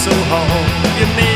so hard. You